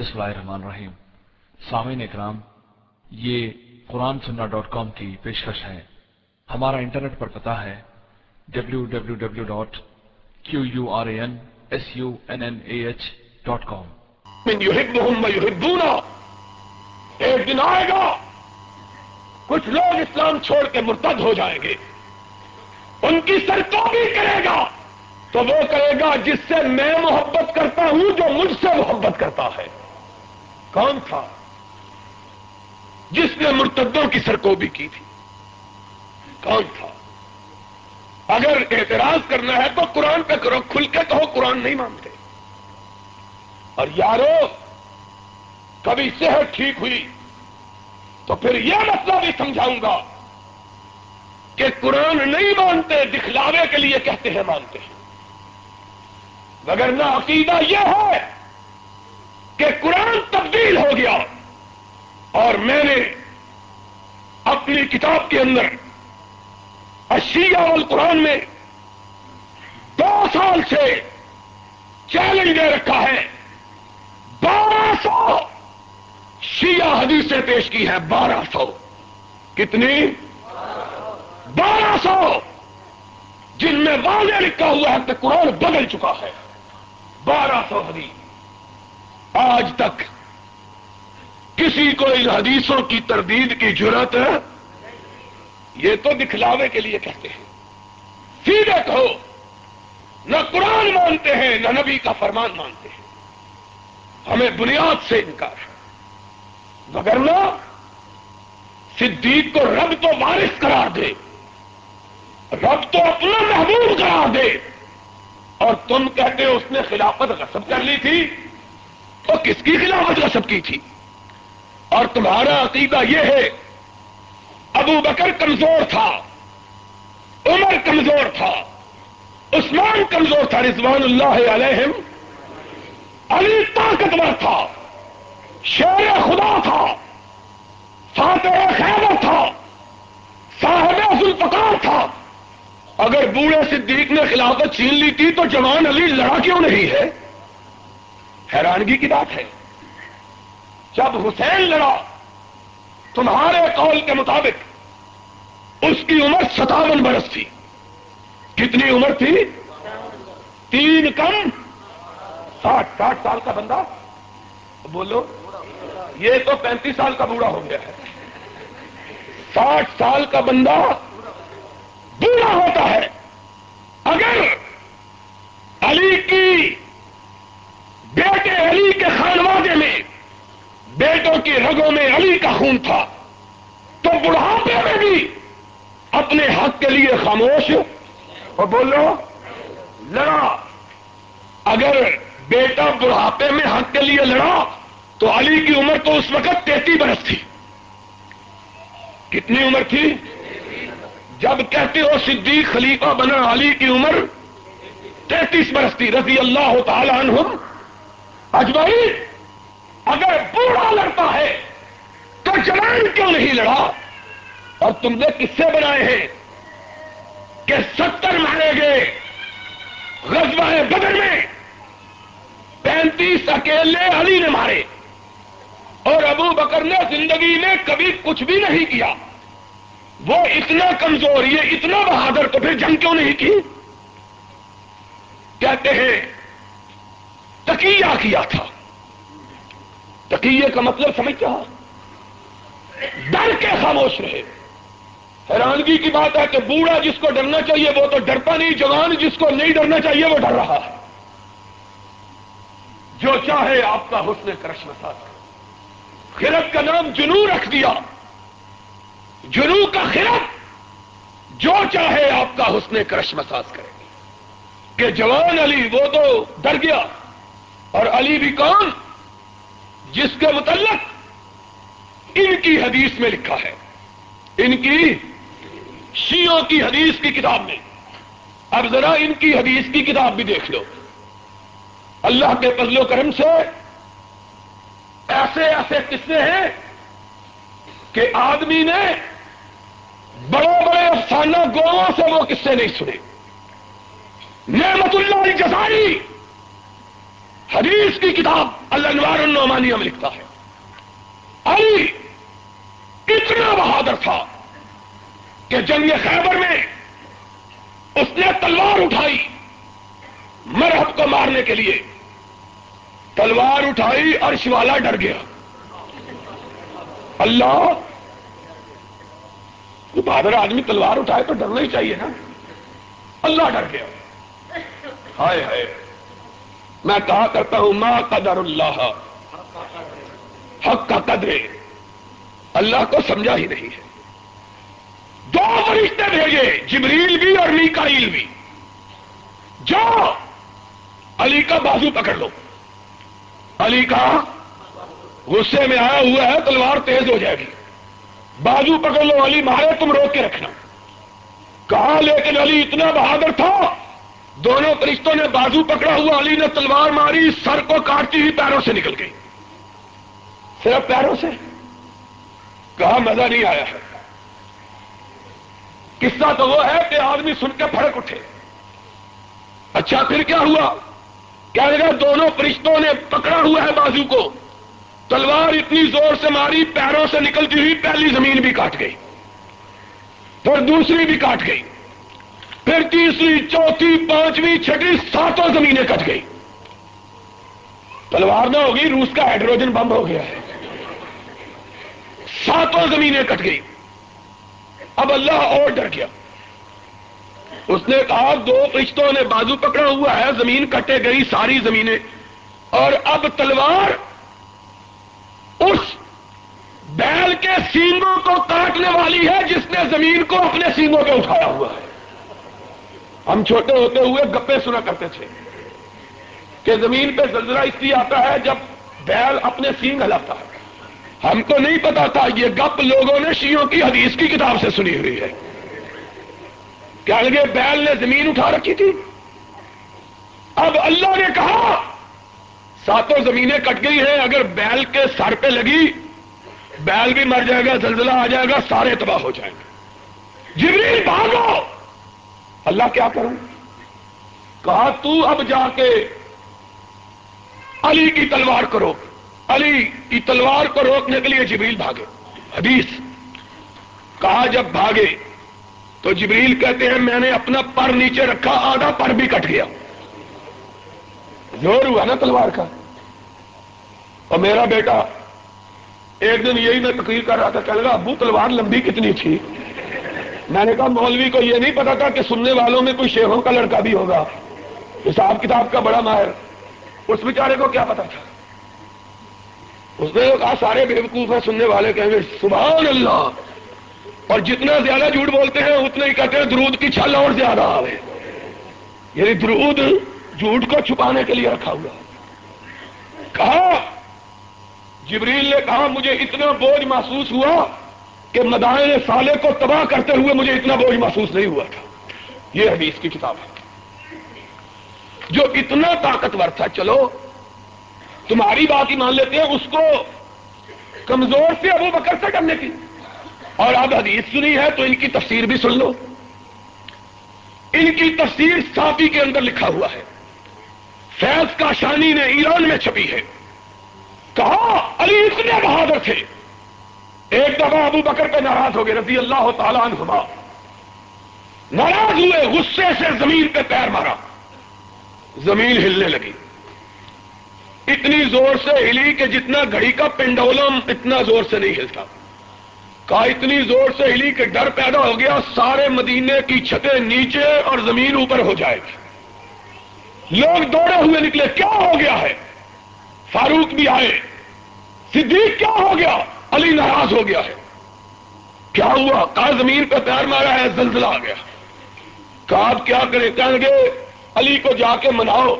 بسم اللہ الرحمن الرحیم۔ سامعین اکرام، یہ قرآن سننا ڈاٹ کام کی پیشکش ہے۔ ہمارا انٹرنیٹ پر پتا ہے W W W dot Q U R A N S U N N A H dot com. ایک دن آئے گا، کچھ لوگ اسلام چھوڑ کے مرتد ہو جائیں گے۔ ان کی سرکوبی کرے گا۔ تو وہ کرے گا جس سے میں محبت کرتا ہوں جو مجھ سے محبت کرتا ہے۔ کون تھا جس نے مرتدوں کی سرکوبی کی تھی؟ کون تھا؟ اگر اعتراض کرنا ہے تو قرآن پہ کرو، کھل کے کہو قرآن نہیں مانتے۔ اور یارو، کبھی صحت ٹھیک ہوئی تو پھر یہ مسئلہ بھی سمجھاؤں گا کہ قرآن نہیں مانتے، دکھلاوے کے لیے کہتے ہیں، مانتے ہیں۔ وگرنہ عقیدہ یہ ہے کہ قرآن تبدیل ہو گیا اور میں نے اپنی کتاب کے اندر اشیا والقرآن میں دو سال سے چیلنج دے رکھا ہے۔ بارہ سو شیعہ حدیثیں پیش کی ہے بارہ سو۔ کتنی؟ بارہ سو۔ جن میں واضح لکھا ہوا ہے کہ قرآن بدل چکا ہے۔ بارہ سو حدیث۔ آج تک کسی کو ان حدیثوں کی تردید کی ضرورت ہے؟ یہ تو دکھلاوے کے لیے کہتے ہیں۔ سیدھے کہو، نہ قرآن مانتے ہیں، نہ نبی کا فرمان مانتے ہیں۔ ہمیں بنیاد سے انکار ہے۔ وگرنہ صدیق کو رب تو وارث قرار دے، رب تو اپنا محبوب قرار دے۔ اور تم کہتے ہو اس نے خلافت غصب کر لی تھی؟ تو کس کی خلافت غصب کی تھی؟ اور تمہارا عقیدہ یہ ہے، ابو بکر کمزور تھا، عمر کمزور تھا، عثمان کمزور تھا، رضوان اللہ علیہم، علی طاقتور تھا، شیر خدا تھا، فاتح خیبر تھا، صاحب ذوالفقار تھا۔ اگر بوڑھے صدیق نے خلافت چھین لی تھی تو جوان علی لڑا کیوں نہیں ہے؟ حیرانگی کی بات ہے۔ جب حسین لڑا، تمہارے قول کے مطابق اس کی عمر ستاون برس تھی۔ کتنی عمر تھی؟ تین کم۔ ساٹھ ساٹھ سال کا بندہ۔ بولو، یہ تو پینتیس سال کا بوڑھا ہو گیا ہے۔ ساٹھ سال کا بندہ بوڑھا ہوتا ہے۔ اگر علی کی بیٹے علی کے خانوادے میں بیٹوں کی رگوں میں علی کا خون تھا، تو بڑھاپے میں بھی اپنے حق کے لیے خاموش اور بولو، لڑا۔ اگر بیٹا بڑھاپے میں حق کے لیے لڑا، تو علی کی عمر تو اس وقت تینتی برس تھی۔ کتنی عمر تھی؟ جب کہتے ہو صدیق خلیفہ بنا علی کی عمر، تینتیس برس تھی، رضی اللہ تعالی عنہم۔ اجمعی اگر بوڑھا لڑتا ہے تو جوان کیوں نہیں لڑا؟ اور تم نے کس سے بنائے ہیں کہ ستر مارے گئے غزوہ بدر میں پینتیس اکیلے علی نے مارے اور ابو بکر نے زندگی میں کبھی کچھ بھی نہیں کیا۔ وہ اتنا کمزور، یہ اتنا بہادر تو پھر جنگ کیوں نہیں کی؟ کہتے ہیں تکیہ کیا تھا۔ تکیے کا مطلب سمجھتا ڈر کے خاموش رہے۔ حیرانگی کی بات ہے کہ بوڑھا جس کو ڈرنا چاہیے وہ تو ڈرتا نہیں، جوان جس کو نہیں ڈرنا چاہیے وہ ڈر رہا ہے۔ جو چاہے آپ کا حسن کرش مساج خرد کا نام جنو رکھ دیا۔ جنو کا خرد جو چاہے آپ کا حسن کرش مساج کرے۔ کہ جوان علی وہ تو ڈر گیا۔ اور علی بھی کون جس کے متعلق ان کی حدیث میں لکھا ہے ان کی شیوں کی حدیث کی کتاب میں اب ذرا ان کی حدیث کی کتاب بھی دیکھ لو اللہ کے فضل و کرم سے ایسے ایسے قصے ہیں کہ آدمی نے بڑے بڑے افسانہ گووں سے وہ قصے نہیں سنے. نعمت اللہ جزائی حدیث کی کتاب الانوار النعمانیہ میں لکھتا ہے۔ علی اتنا بہادر تھا کہ جنگ خیبر میں اس نے تلوار اٹھائی مرحب کو مارنے کے لیے۔ تلوار اٹھائی اور شوالا ڈر گیا۔ اللہ کوئی بہادر آدمی تلوار اٹھائے تو ڈرنا ہی چاہیے نا۔ اللہ ڈر گیا۔ ہائے ہائے۔ میں کہا کرتا ہوں ماں قدر اللہ حق کا قدرے اللہ کو سمجھا ہی نہیں ہے۔ دو فرشتے بھیجے جبریل بھی اور میکائیل بھی۔ جو علی کا بازو پکڑ لو۔ علی کا غصے میں آیا ہوا ہے، تلوار تیز ہو جائے گی۔ بازو پکڑ لو، علی مارے، تم روک کے رکھنا۔ کہا، لیکن علی اتنا بہادر تھا دونوں فرشتوں نے بازو پکڑا ہوا، علی نے تلوار ماری، سر کو کاٹتی ہوئی پیروں سے نکل گئی۔ صرف پیروں سے؟ کہا، مزہ نہیں آیا ہے۔ قصہ تو وہ ہے کہ آدمی سن کے پھڑک اٹھے۔ اچھا پھر کیا ہوا؟ کیا لگا، دونوں فرشتوں نے پکڑا ہوا ہے بازو کو۔ تلوار اتنی زور سے ماری، پیروں سے نکلتی ہوئی پہلی زمین بھی کاٹ گئی۔ پھر دوسری بھی کاٹ گئی۔ پھر تیسری، چوتھی، پانچویں، چھٹی ساتوں زمینیں کٹ گئی۔ تلوار نہ ہوگی، روس کا ہائیڈروجن بم ہو گیا ہے۔ ساتوں زمینیں کٹ گئی۔ اب اللہ اور ڈر گیا۔ اس نے کہا، دو رشتوں نے بازو پکڑا ہوا ہے، زمین کٹے گئی، ساری زمینیں۔ اور اب تلوار اس بیل کے سینگوں کو کاٹنے والی ہے، جس نے زمین کو اپنے سینگوں پہ اٹھایا ہوا ہے۔ ہم چھوٹے ہوتے ہوئے گپے سنا کرتے تھے کہ زمین پہ زلزلہ اس لیے آتا ہے جب بیل اپنے سینگ ہلاتا ہے۔ ہم کو نہیں پتا تھا یہ گپ لوگوں نے شیوں کی حدیث کی کتاب سے سنی ہوئی ہے۔ کیا لگے بیل نے زمین اٹھا رکھی تھی؟ اب اللہ نے کہا، ساتوں زمینیں کٹ گئی ہیں، اگر بیل کے سر پہ لگی، بیل بھی مر جائے گا، زلزلہ آ جائے گا، سارے تباہ ہو جائیں گے۔ جبریل بھاگو! اللہ کیا کروں؟ کہا، تو اب جا کے علی کی تلوار کو روک. علی کی تلوار کو روکنے کے لیے جبریل بھاگے۔ حدیث۔ کہا، جب بھاگے تو جبریل کہتے ہیں، میں نے اپنا پر نیچے رکھا، آدھا پر بھی کٹ گیا۔ زور ہوا نا تلوار کا۔ اور میرا بیٹا ایک دن یہی میں تقریر کر رہا تھا کہ لگا، ابو، تلوار لمبی کتنی تھی میں نے کہا مولوی کو یہ نہیں پتا تھا کہ سننے والوں میں کوئی شیخوں کا لڑکا بھی ہوگا۔ حساب کتاب کا بڑا ماہر۔ اس بیچارے کو کیا پتا تھا؟ اس نے کہا، سارے بیوقوف ہیں سننے والے، کہیں گے، سبحان اللہ۔ اور جتنا زیادہ جھوٹ بولتے ہیں اتنے ہی کہتے ہیں، درود کی چھل اور زیادہ آوے یعنی درود جھوٹ کو چھپانے کے لیے رکھا ہوا۔ کہا، جبریل نے کہا، مجھے اتنا بوجھ محسوس ہوا کہ مدائن سالے کو تباہ کرتے ہوئے مجھے اتنا بوجھ محسوس نہیں ہوا تھا۔ یہ حدیث کی کتاب ہے۔ جو اتنا طاقتور تھا، چلو، تمہاری بات ہی مان لیتے ہیں، اس کو کمزور سے ابو بکر سے کرنے کی۔ اور اب حدیث سنی ہے تو ان کی تفسیر بھی سن لو۔ ان کی تفسیر صافی کے اندر لکھا ہوا ہے۔ فیض کا شانی نے ایران میں چھپی ہے۔ کہا، علی اتنے بہادر تھے۔ ایک دفعہ ابو بکر پہ ناراض ہو گئے، رضی اللہ تعالیٰ عنہما۔ ناراض ہوئے، غصے سے زمین پہ پیر مارا۔ زمین ہلنے لگی۔ اتنی زور سے ہلی کہ جتنا گھڑی کا پنڈولم اتنا زور سے نہیں ہلتا۔ کہا اتنی زور سے ہلی کہ ڈر پیدا ہو گیا، سارے مدینے کی چھتیں نیچے اور زمین اوپر ہو جائے گی۔ لوگ دوڑے ہوئے نکلے، کیا ہو گیا ہے؟ فاروق بھی آئے۔ صدیق کیا ہو گیا؟ علی ناراض ہو گیا ہے۔ کیا ہوا؟ کہا زمین پہ پیر مارا ہے؟ زلزلہ آ گیا۔ کہا آپ کیا کریں؟ کہیں گے، علی کو جا کے مناؤ۔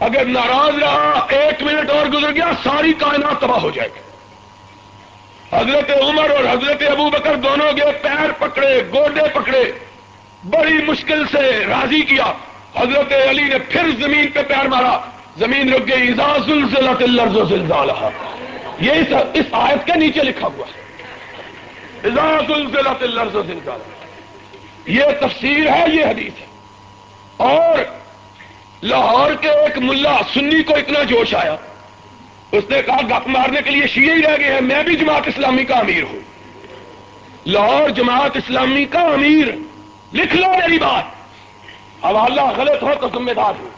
اگر ناراض رہا، ایک منٹ اور گزر گیا، ساری کائنات تباہ ہو جائے گی۔ حضرت عمر اور حضرت ابو بکر دونوں گئے پیر پکڑے، گوڈے پکڑے۔ بڑی مشکل سے راضی کیا۔ حضرت علی نے پھر زمین پہ پیر مارا۔ زمین رک گئی۔ زلزالہ یہ اس آیت کے نیچے لکھا ہوا ہے۔ یہ تفسیر ہے، یہ حدیث ہے۔ اور لاہور کے ایک ملا سنی کو اتنا جوش آیا۔ اس نے کہا، گپ مارنے کے لیے شیعہ ہی رہ گئے ہیں، میں بھی جماعت اسلامی کا امیر ہوں۔ لاہور جماعت اسلامی کا امیر، لکھ لو میری بات۔ حوالہ غلط ہو تو ذمہ دار ہوں۔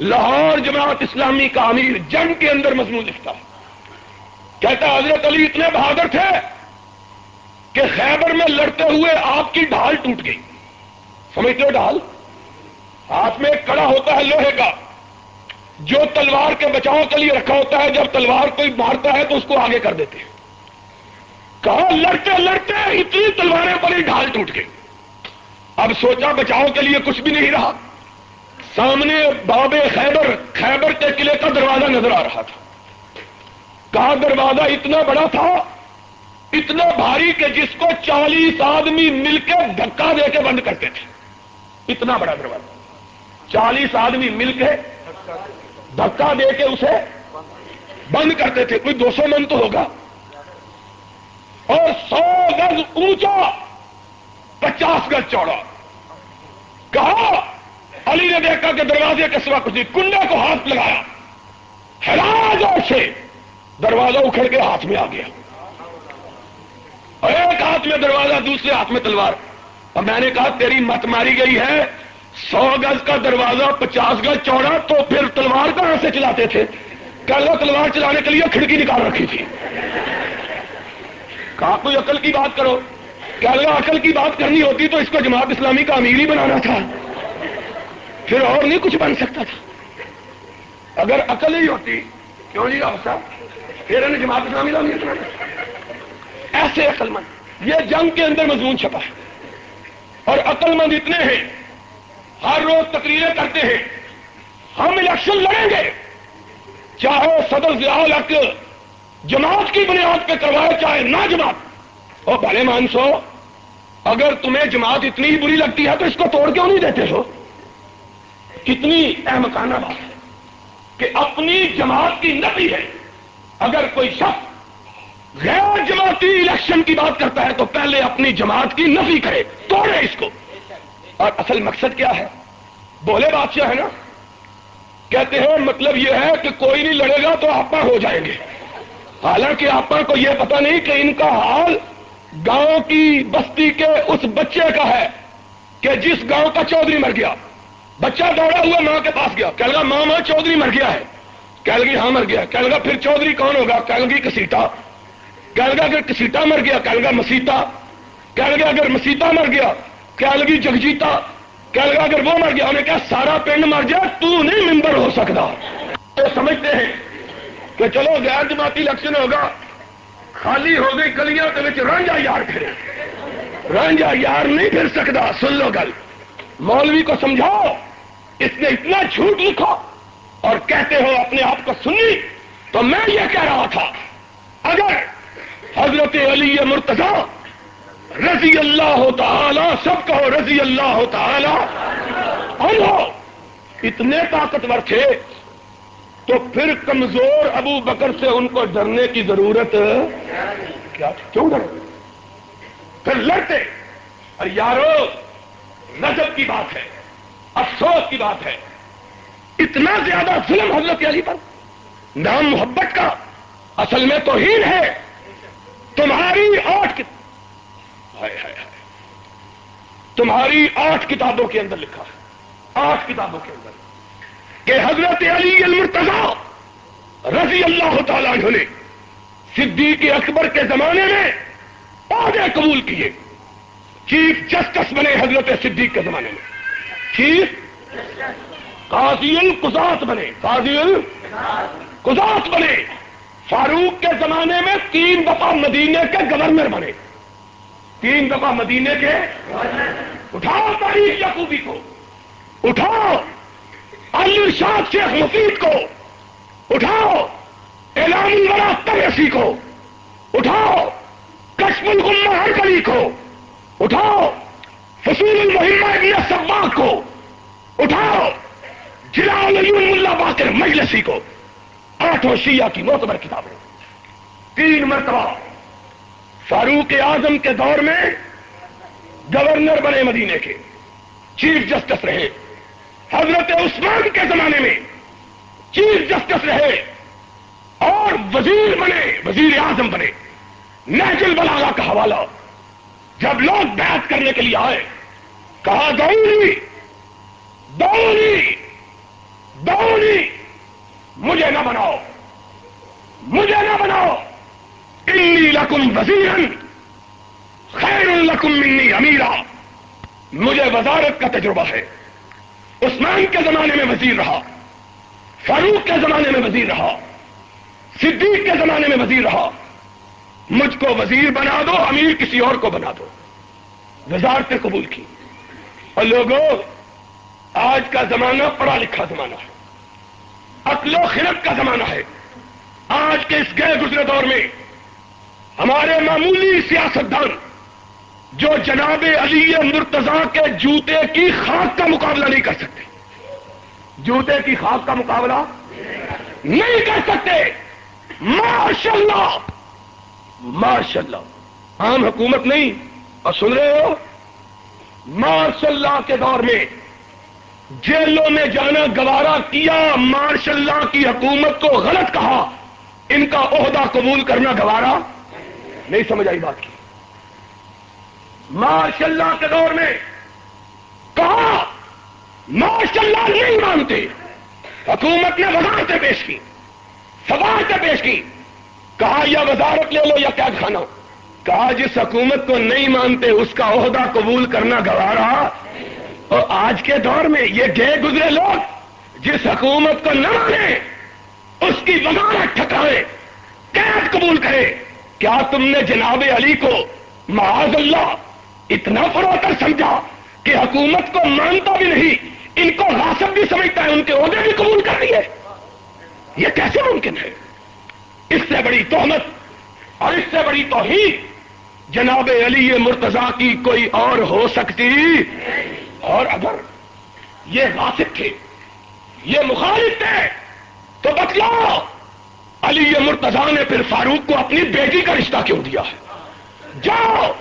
لاہور جماعت اسلامی کا امیر جنگ کے اندر مضمون لکھتا ہے۔ کہتا حضرت علی اتنے بہادر تھے کہ خیبر میں لڑتے ہوئے آپ کی ڈھال ٹوٹ گئی۔ سمجھتے ہو ڈھال؟ ہاتھ میں ایک کڑا ہوتا ہے لوہے کا، جو تلوار کے بچاؤ کے لیے رکھا ہوتا ہے۔ جب تلوار کوئی مارتا ہے تو اس کو آگے کر دیتے ہیں۔ کہا، لڑتے لڑتے، اتنی تلواریں پڑی، ڈھال ٹوٹ گئی۔ اب سوچا، بچاؤ کے لیے کچھ بھی نہیں رہا۔ سامنے باب خیبر خیبر کے قلعے کا دروازہ نظر آ رہا تھا۔ کہا دروازہ اتنا بڑا تھا، اتنا بھاری کہ جس کو چالیس آدمی مل کے دھکا دے کے بند کرتے تھے۔ اتنا بڑا دروازہ۔ چالیس آدمی مل کے دھکا دے کے اسے بند کرتے تھے۔ کوئی دو سو من تو ہوگا۔ اور سو گز اونچا، پچاس گز چوڑا۔ کہا، علی نے دیکھا کہ دروازے کے سوا کچھ نہیں، کنڈے کو ہاتھ لگایا۔ اور سے دروازہ اکھڑ کے ہاتھ میں آ گیا۔ اور ایک ہاتھ میں دروازہ، دوسرے ہاتھ میں تلوار۔ اور میں نے کہا، تیری مت ماری گئی ہے۔ سو گز کا دروازہ، پچاس گز چوڑا، تو پھر تلوار کہاں سے چلاتے تھے؟ کل تلوار چلانے کے لیے کھڑکی نکال رکھی تھی۔ کہا، کوئی عقل کی بات کرو۔ کہ اللہ عقل کی بات کرنی ہوتی تو اس کو جماعت اسلامی کا امیر ہی بنانا تھا۔ پھر اور نہیں کچھ بن سکتا تھا۔ اگر عقل ہی ہوتی، کیوں جی، نہیں ہوتا پھر انہیں جماعت اسلامی کا امیر ایسے عقل مند، یہ جنگ کے اندر مضمون چھپا ہے۔ اور عقل مند اتنے ہیں، ہر روز تقریریں کرتے ہیں۔ ہم الیکشن لڑیں گے۔ چاہے صدر ضیاء الحق جماعت کی بنیاد پہ کروائے چاہے نہ جماعت۔ اور بھلے مانسو، اگر تمہیں جماعت اتنی ہی بری لگتی ہے تو اس کو توڑ کیوں نہیں دیتے ہو؟ کتنی احمقانہ بات ہے کہ اپنی جماعت کی نفی ہے۔ اگر کوئی شخص غیر جماعتی الیکشن کی بات کرتا ہے تو پہلے اپنی جماعت کی نفی کرے، توڑے اس کو۔ اور اصل مقصد کیا ہے؟ بولے بادشاہ ہے نا؟ کہتے ہیں مطلب یہ ہے کہ کوئی نہیں لڑے گا تو آپا ہو جائیں گے۔ حالانکہ آپا کو یہ پتا نہیں کہ ان کا حال گاؤں کی بستی کے اس بچے کا ہے کہ جس گاؤں کا چودھری مر گیا۔ بچہ دوڑا ہوا ماں کے پاس گیا کہ لگا، ماں ماں، چودھری مر گیا ہے۔ کہ لگی ہاں مر گیا کہ لگا پھر چودھری کون ہوگا؟ کہ لگی کسیٹا۔ کہ لگا اگر کسیٹا مر گیا کہ لگا مسیتا۔ کہ لگا اگر مسیتا مر گیا کہ لگی جگجیتا۔ کہ لگا اگر وہ مر گیا انہیں کہا سارا پنڈ مر جائے، تو نہیں ممبر ہو سکتا۔ تو سمجھتے ہیں کہ چلو غیر جماعتی الیکشن ہوگا، خالی ہو گئی گلیاں کے رانجا یار پھرے رانجا یار نہیں پھر سکتا، سن لو گل۔ مولوی کو سمجھاؤ، اس نے اتنا جھوٹ لکھا۔ اور کہتے ہو اپنے آپ کو سنی، تو میں یہ کہہ رہا تھا، اگر حضرت علی مرتضی رضی اللہ تعالی، سب کہو رضی اللہ تعالی اتنے طاقتور تھے، تو پھر کمزور ابو بکر سے ان کو ڈرنے کی ضرورت کیا کیوں ڈر پھر لڑتے، اور یارو نظر کی بات ہے، افسوس کی بات ہے اتنا زیادہ ظلم حضرت علی پر؟ نام محبت کا اصل میں تو ہے۔ تمہاری آٹھ تمہاری آٹھ کتابوں کے اندر لکھا ہے۔ آٹھ کتابوں کے اندر۔ کہ حضرت علی المرتضی رضی اللہ تعالیٰ عنہ نے صدیق اکبر کے زمانے میں عہدے قبول کیے۔ چیف جسٹس بنے حضرت صدیق کے زمانے میں۔ چیف قاضی القزات بنے۔ قاضی القزات بنے۔ فاروق کے زمانے میں تین دفعہ مدینے کے گورنر بنے۔ تین دفعہ مدینے کے اٹھاؤ تاریخ یقوبی کو۔ اٹھاؤ الرشاد شیخ مفید کو۔ اٹھاؤ اعلان الورا تبسی کو۔ اٹھاؤ کشم الغمہ ہر کو۔ اٹھاؤ فصول المحمہ ابن سبا کو۔ اٹھاؤ جلال اللہ باقر مجلسی کو آٹھوں شیعہ کی معتبر کتابیں تین مرتبہ فاروق اعظم کے دور میں گورنر بنے مدینے کے چیف جسٹس رہے۔ حضرت عثمان کے زمانے میں چیف جسٹس رہے اور وزیر بنے، وزیر اعظم بنے۔ نیچل بلاغا کا حوالہ جب لوگ بیعت کرنے کے لیے آئے، کہا، دوری دوری دوری مجھے نہ بناؤ، مجھے نہ بناؤ۔ انی لکم وزیر خیر الکم منی امیرا۔ مجھے وزارت کا تجربہ ہے۔ عثمان کے زمانے میں وزیر رہا، فاروق کے زمانے میں وزیر رہا، صدیق کے زمانے میں وزیر رہا۔ مجھ کو وزیر بنا دو، امیر کسی اور کو بنا دو۔ وزارت قبول کی۔ اور لوگوں آج کا زمانہ پڑھا لکھا زمانہ ہے۔ عقل و خرد کا زمانہ ہے۔ آج کے اس گئے گزرے دور میں ہمارے معمولی سیاستدان جو جناب علی مرتضی کے جوتے کی خاک کا مقابلہ نہیں کر سکتے۔ جوتے کی خاک کا مقابلہ نہیں کر سکتے۔ ماشاء اللہ ماشاء اللہ عام حکومت نہیں۔ اور سن رہے ہو؟ ماشاء اللہ کے دور میں جیلوں میں جانا گوارا کیا ماشاء اللہ کی حکومت کو غلط کہا، ان کا عہدہ قبول کرنا گوارا؟ نہیں سمجھ آئی بات کی۔ ماشاء اللہ کے دور میں کہا ماشاء اللہ نہیں مانتے۔ حکومت نے وزارتیں پیش کی، سوارتیں پیش کی۔ کہا، یا وزارت لے لو یا قید خانہ۔ کہا، جس حکومت کو نہیں مانتے، اس کا عہدہ قبول کرنا گوارا؟ اور آج کے دور میں یہ گئے گزرے لوگ جس حکومت کو نہ مانے، اس کی وزارت ٹھکائے قید قبول کرے۔ کیا تم نے جناب علی کو معاذ اللہ اتنا فروتر سمجھا کہ حکومت کو مانتا بھی نہیں، ان کو غاصب بھی سمجھتا ہے، ان کے عہدے بھی قبول کر رہی ہے؟ یہ کیسے ممکن ہے؟ اس سے بڑی تہمت اور اس سے بڑی توحید جناب علی مرتضی کی کوئی اور ہو سکتی؟ اور اگر یہ غاصب تھے، یہ مخالف تھے، تو بتلاؤ، علی مرتضی نے پھر فاروق کو اپنی بیٹی کا رشتہ کیوں دیا ہے؟ جاؤ،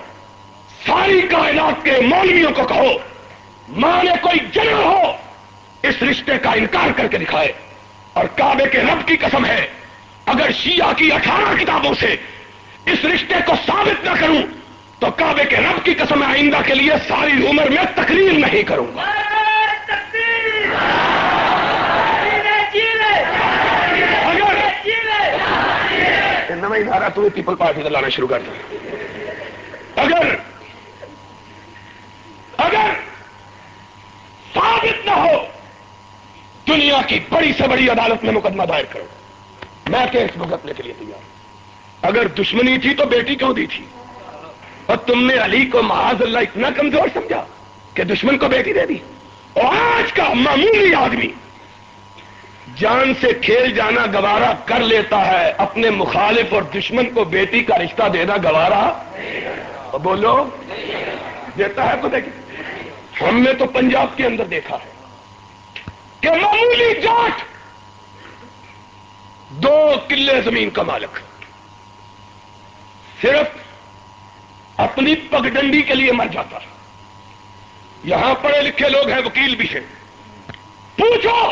ساری کائنات کے مولویوں کو کہو، ماں نے کوئی جنم ہو، اس رشتے کا انکار کر کے دکھائے۔ اور کعبے کے رب کی قسم ہے، اگر شیعہ کی اٹھارہ کتابوں سے اس رشتے کو ثابت نہ کروں تو کعبے کے رب کی قسم آئندہ کے لیے ساری عمر میں تقریر نہیں کروں گا۔ اگر ادارہ تمہیں پیپل پارٹی کا لانا شروع کر دیا اگر اگر ثابت نہ ہو، دنیا کی بڑی سے بڑی عدالت میں مقدمہ دائر کرو۔ میں کیس بھگتنے کے لیے تیار اگر دشمنی تھی تو بیٹی کیوں دی تھی؟ اور تم نے علی کو معاذ اللہ اتنا کمزور سمجھا کہ دشمن کو بیٹی دے دی۔ اور آج کا معمولی آدمی جان سے کھیل جانا گوارا کر لیتا ہے، اپنے مخالف اور دشمن کو بیٹی کا رشتہ دینا گوارا بولو، دیتا ہے کو دیکھیں۔ ہم نے تو پنجاب کے اندر دیکھا ہے کہ معمولی جاٹ دو کلے زمین کا مالک، صرف اپنی پگڈنڈی کے لیے مر جاتا ہے۔ یہاں پڑھے لکھے لوگ ہیں، وکیل بھی ہیں۔ پوچھو،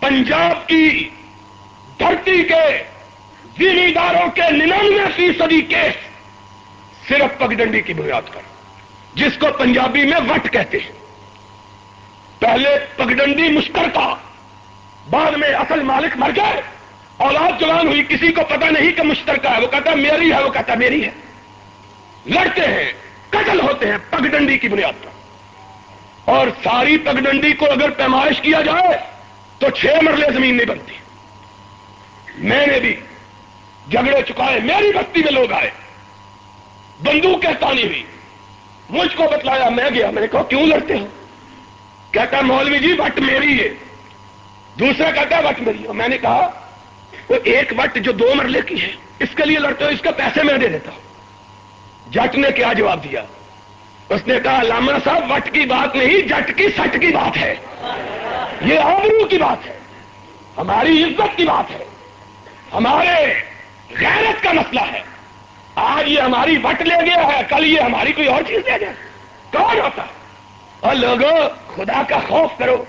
پنجاب کی دھرتی کے زمینداروں کے ننانوے فیصدی کیس صرف پگڈنڈی کی بنیاد پر، جس کو پنجابی میں وٹ کہتے ہیں۔ پہلے پگڈنڈی مشترکہ، بعد میں اصل مالک مر گئے، اولاد جوان ہوئی، کسی کو پتا نہیں کہ مشترکہ ہے۔ وہ کہتا میری ہے، وہ کہتا میری ہے۔ لڑتے ہیں، قتل ہوتے ہیں پگڈنڈی کی بنیاد پر۔ اور ساری پگڈنڈی کو اگر پیمائش کیا جائے تو چھ مرلے زمین نہیں بنتی۔ میں نے بھی جھگڑے چکائے، میری بستی میں لوگ آئے۔ بندوقیں تانی ہوئی۔ مجھ کو بتلایا، میں گیا، میں نے کہا، کیوں لڑتے ہو؟ کہتا، مولوی جی وٹ میری ہے۔ دوسرا کہتا ہے وٹ میری ہے۔ میں نے کہا، وہ ایک وٹ جو دو مرلے کی ہے، اس کے لیے لڑتے ہو، اس کا پیسے میں دے دیتا ہوں۔ جٹ نے کیا جواب دیا؟ اس نے کہا علامہ صاحب، وٹ کی بات نہیں، جٹ کی سٹ کی بات ہے۔ یہ آبرو کی بات ہے۔ ہماری عزت کی بات ہے۔ ہمارے غیرت کا مسئلہ ہے۔ آج یہ ہماری وٹ لے گیا ہے، کل یہ ہماری کوئی اور چیز لے گیا۔ کون ہوتا؟ اور لوگوں خدا کا خوف کرو۔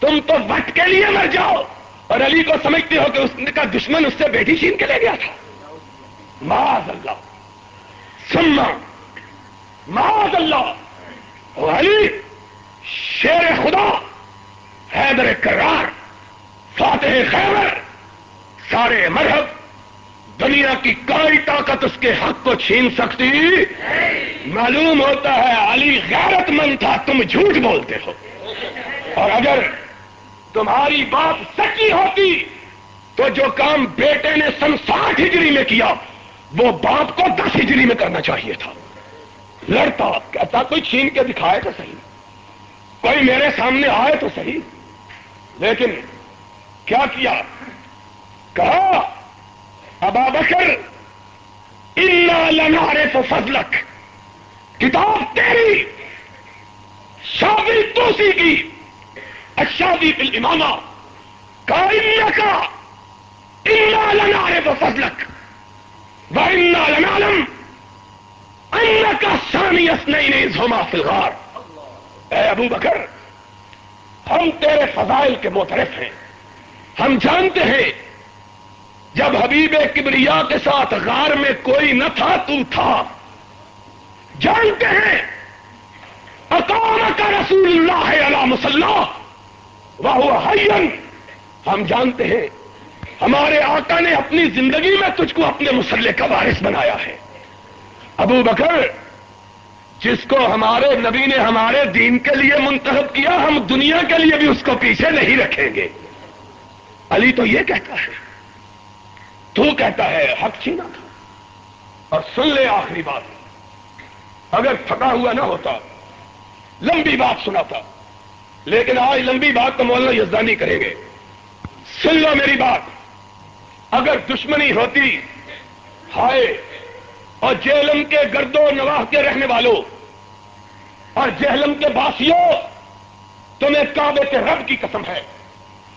تم تو وٹ کے لیے مر جاؤ۔ اور علی کو سمجھتے ہو کہ اس کا دشمن اس سے بیٹی چھین کے لے گیا تھا۔ معاذ اللہ۔ سما معاذ اللہ. علی شیر خدا، حیدر کرار، فاتح خیبر، سارے مرحب دنیا کی کوئی طاقت اس کے حق کو چھین سکتی۔ معلوم ہوتا ہے علی غیرت مند تھا، تم جھوٹ بولتے ہو۔ اور اگر تمہاری بات سچی ہوتی تو جو کام بیٹے نے سن ساٹھ ہجری میں کیا وہ باپ کو دس ہجری میں کرنا چاہیے تھا۔ لڑتا کہتا کوئی چھین کے دکھائے تو صحیح۔ کوئی میرے سامنے آئے تو صحیح۔ لیکن کیا کیا؟ کہا، ابا بکر لنارے تو فضلک۔ کتاب تیری شادی توسی کی۔ اشادی بل امامہ کا انا لنارے تو فضلک و انا لنالم ان کا شانی نہیں فلغار اے ابو بکر، ہم تیرے فضائل کے موترف ہیں۔ ہم جانتے ہیں، جب حبیب کبریا کے ساتھ غار میں کوئی نہ تھا، تو تھا۔ جانتے ہیں اکام کا رسول اللہ ہے علا مسلح وہ حین ہم جانتے ہیں ہمارے آقا نے اپنی زندگی میں تجھ کو اپنے مسلح کا وارث بنایا ہے۔ ابو بکر، جس کو ہمارے نبی نے ہمارے دین کے لیے منتخب کیا، ہم دنیا کے لیے بھی اس کو پیچھے نہیں رکھیں گے۔ علی تو یہ کہتا ہے، تو کہتا ہے، حق چھینا تھا۔ اور سن لے آخری بات۔ اگر تھکا ہوا نہ ہوتا، لمبی بات سنا تھا لیکن آج لمبی بات تو مولانا یزدانی کریں گے۔ سن لو میری بات۔ اگر دشمنی ہوتی، ہائے، اور جہلم کے گردوں نواح کے رہنے والوں اور جہلم کے باسیوں، تمہیں کعبے کے رب کی قسم ہے۔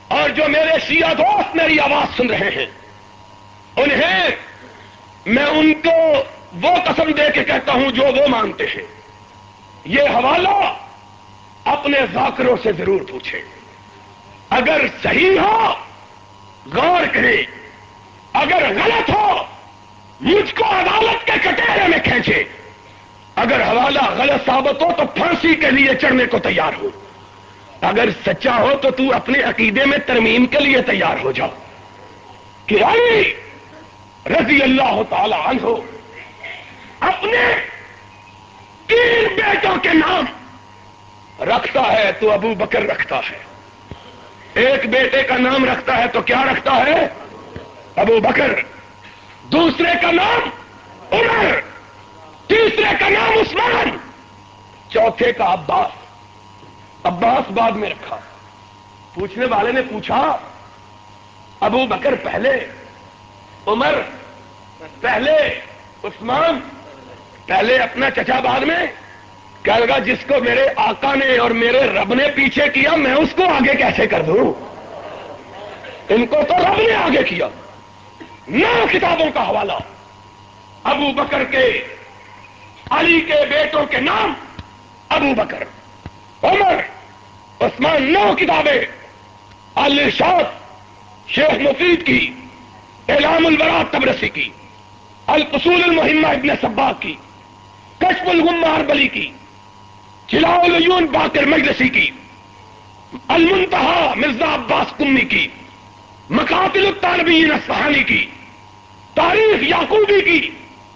اور جو میرے شیعہ دوست میری آواز سن رہے ہیں، انہیں میں ان کو وہ قسم دے کے کہتا ہوں جو وہ مانتے ہیں۔ یہ حوالہ اپنے ذاکروں سے ضرور پوچھے اگر صحیح ہو، غور کرے اگر غلط ہو، مجھ کو عدالت کے کٹہرے میں کھینچے۔ اگر حوالہ غلط ثابت ہو، تو پھانسی کے لیے چڑھنے کو تیار ہو۔ اگر سچا ہو، تو تو اپنے عقیدے میں ترمیم کے لیے تیار ہو جاؤ۔ کہ آئی رضی اللہ تعالی عنہ اپنے تین بیٹوں کے نام رکھتا ہے، تو ابو بکر رکھتا ہے۔ ایک بیٹے کا نام رکھتا ہے، تو کیا رکھتا ہے؟ ابو بکر، دوسرے کا نام عمر، تیسرے کا نام عثمان، چوتھے کا عباس عباس بعد میں رکھا۔ پوچھنے والے نے پوچھا، ابو بکر پہلے، عمر پہلے، عثمان پہلے، اپنا چچا بعد میں؟ کہہ لگا، جس کو میرے آقا نے اور میرے رب نے پیچھے کیا، میں اس کو آگے کیسے کر دوں؟ ان کو تو رب نے آگے کیا۔ نو کتابوں کا حوالہ۔ ابو بکر کے، علی کے بیٹوں کے نام ابو بکر، عمر، عثمان، نو کتابیں۔ الرشاد شیخ مفید کی اعلام البرات تبرسی کی، القصول المحمہ ابن سبا کی، کشف الغمار بلی کی چلاؤ العیون باقر مجلسی کی، المنتہا مرزا عباس کمی کی، مقاتل الطالبین اصفہانی کی۔ تاریخ یعقوبی کی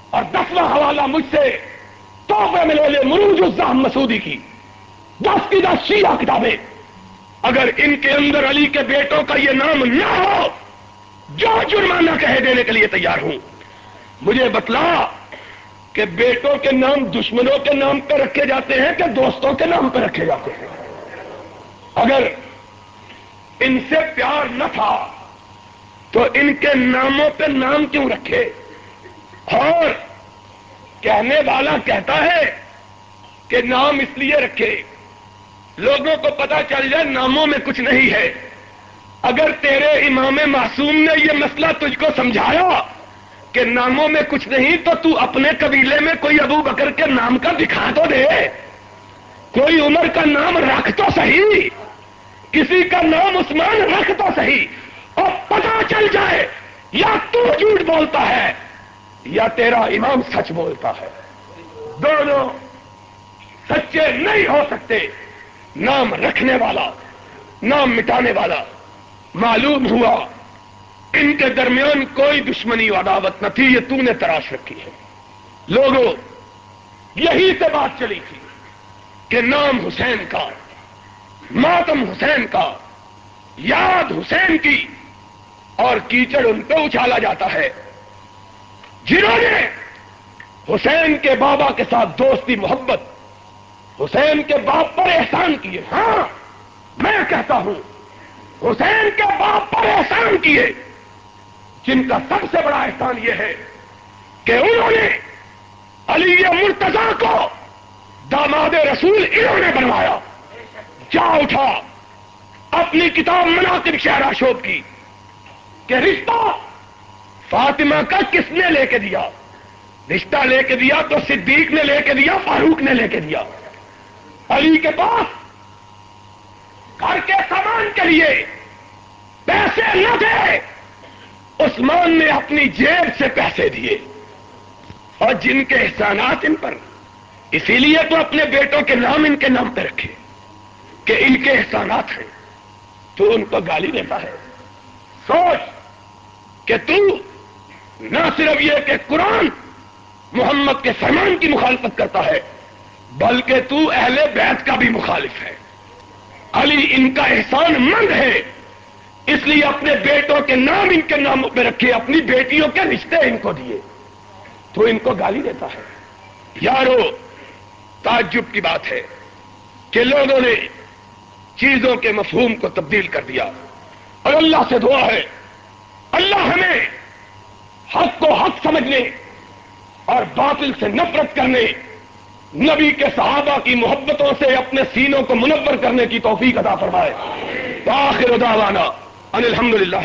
اور دسواں حوالہ مجھ سے تحفے ملے مروج الزام مسعودی کی۔ دس کی دس شیعہ کتابیں۔ اگر ان کے اندر علی کے بیٹوں کا یہ نام نہ ہو، جو جرمانہ کہہ دینے کے لیے تیار ہوں۔ مجھے بتلا کہ بیٹوں کے نام، دشمنوں کے نام پہ رکھے جاتے ہیں کہ دوستوں کے نام پہ رکھے جاتے ہیں۔ اگر ان سے پیار نہ تھا تو ان کے ناموں پہ نام کیوں رکھے؟ اور کہنے والا کہتا ہے کہ نام اس لیے رکھے، لوگوں کو پتا چل جائے ناموں میں کچھ نہیں ہے۔ اگر تیرے امام معصوم نے یہ مسئلہ تجھ کو سمجھایا کہ ناموں میں کچھ نہیں تو تو اپنے قبیلے میں کوئی ابو بکر کے نام کا دکھا تو دے۔ کوئی عمر کا نام رکھ تو صحیح، کسی کا نام عثمان رکھ تو صحیح اور پتا چل جائے یا تو جھوٹ بولتا ہے یا تیرا امام سچ بولتا ہے۔ دونوں سچے نہیں ہو سکتے۔ نام رکھنے والا، نام مٹانے والا معلوم ہوا۔ ان کے درمیان کوئی دشمنی و عداوت نہ تھی، یہ تو نے تراش رکھی ہے۔ لوگوں، یہی سے بات چلی تھی کہ نام حسین کا، ماتم حسین کا، یاد حسین کی۔ اور کیچڑ ان پہ اچھالا جاتا ہے۔ جنہوں نے حسین کے بابا کے ساتھ دوستی محبت، حسین کے باپ پر احسان کیے۔ ہاں میں کہتا ہوں، حسین کے باپ پر احسان کیے۔ جن کا سب سے بڑا احسان یہ ہے کہ انہوں نے علی مرتضی کو داماد رسول انہوں نے بنوایا۔ جا اٹھا، اپنی کتاب مناسب شہرا شوب کی۔ کہ رشتہ فاطمہ کا کس نے لے کے دیا؟ رشتہ لے کے دیا تو صدیق نے لے کے دیا، فاروق نے لے کے دیا۔ علی کے پاس گھر کے سامان کے لیے پیسے نہ دے، عثمان نے اپنی جیب سے پیسے دیے۔ اور جن کے احسانات ان پر، اسی لیے تو اپنے بیٹوں کے نام ان کے نام پہ رکھے کہ ان کے احسانات ہیں۔ تو ان کو گالی دیتا ہے۔ سوچ۔ کہ تو نہ صرف یہ کہ قرآن محمد کے فرمان کی مخالفت کرتا ہے، بلکہ تو اہل بیت کا بھی مخالف ہے۔ علی ان کا احسان مند ہے، اس لیے اپنے بیٹوں کے نام ان کے ناموں پہ رکھے، اپنی بیٹیوں کے رشتے ان کو دیے۔ تو ان کو گالی دیتا ہے۔ یارو، تعجب کی بات ہے کہ لوگوں نے چیزوں کے مفہوم کو تبدیل کر دیا اور اللہ سے دعا ہے اللہ ہمیں حق کو حق سمجھنے اور باطل سے نفرت کرنے، نبی کے صحابہ کی محبتوں سے اپنے سینوں کو منور کرنے کی توفیق عطا فرمائے۔ آخر دعوانا ان الحمد للہ